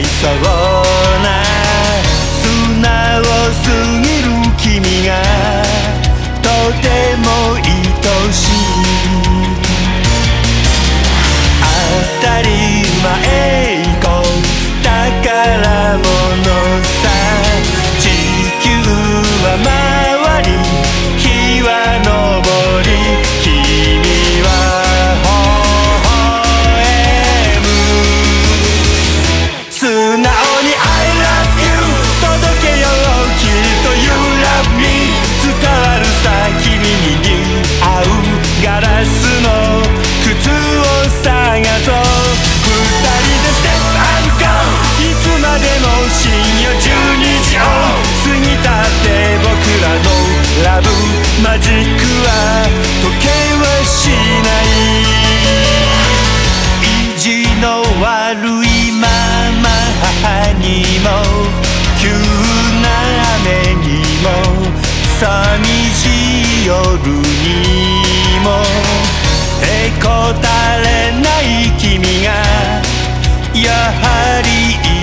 isso agora. マジックは時計はしない意地の悪いまま母にも急な雨にも寂しい夜にもへこたれない君がやはり愛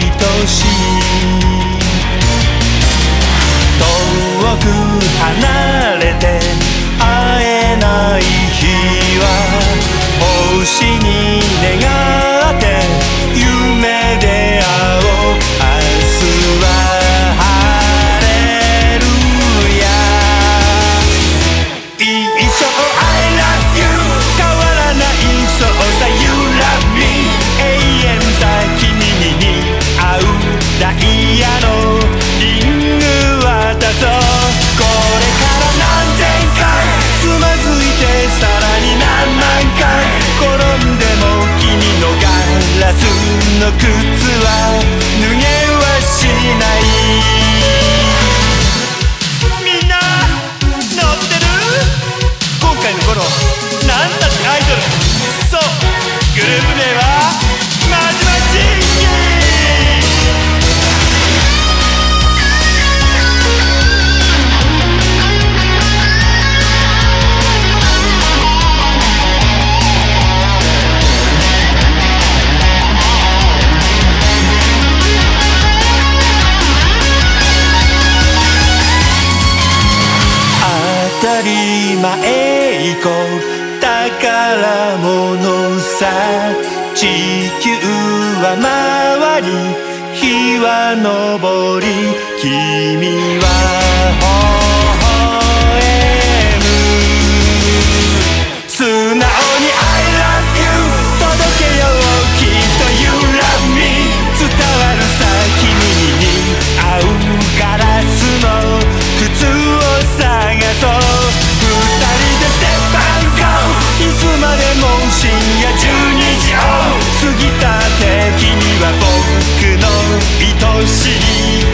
ダイヤのリング渡そうまえいこう。宝物さ地球は回り日は昇り。君は一条线。